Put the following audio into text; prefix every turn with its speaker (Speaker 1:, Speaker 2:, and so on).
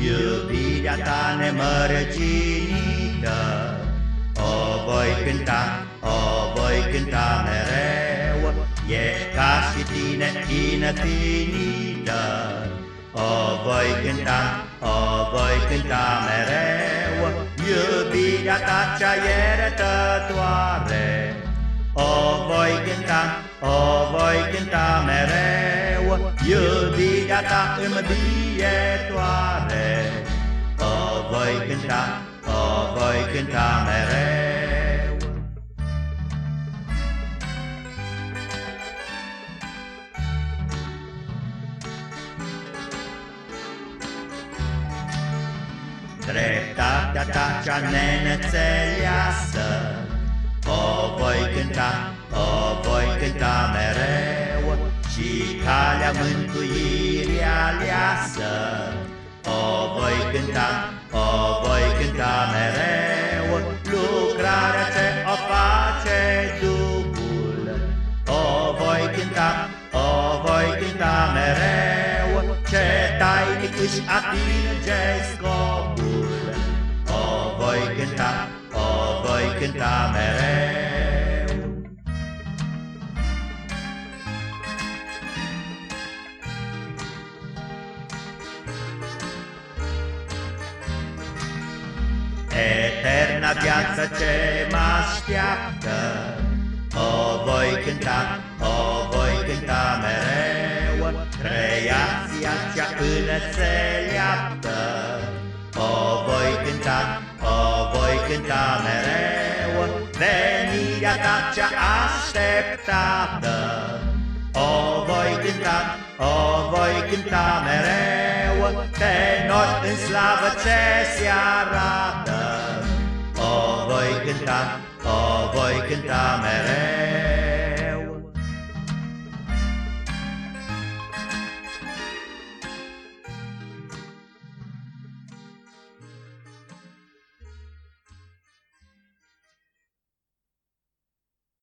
Speaker 1: Iubirea ta nemărginită O voi cânta, o voi cânta mereu. E ca și tine infinită O voi cânta, o voi cânta mereu. Iubirea ta cea iertătoare O voi cânta, o voi cânta mereu Iubirea ta îmbietoare O voi cânta, o voi cânta mereu. Dreptatea ta cea neînțeleasă O voi cânta, o voi cânta mereu Și calea mântuirii aleasă. O voi cânta, o voi cânta mereu Lucrarea ce o face Duhul. O voi cânta, o voi cânta mereu Ce tainic își atinge scopul. O voi cânta, o voi cânta mereu Eterna viață ce mă așteaptă. O voi cânta, o voi cânta mereu. Creația cea înțeleaptă O voi cânta, o voi cânta mereu. Venirea ta cea așteptată. O voi cânta, o voi cânta mereu. Tenor în slavă ce se arată O voi cânta, o voi cânta mereu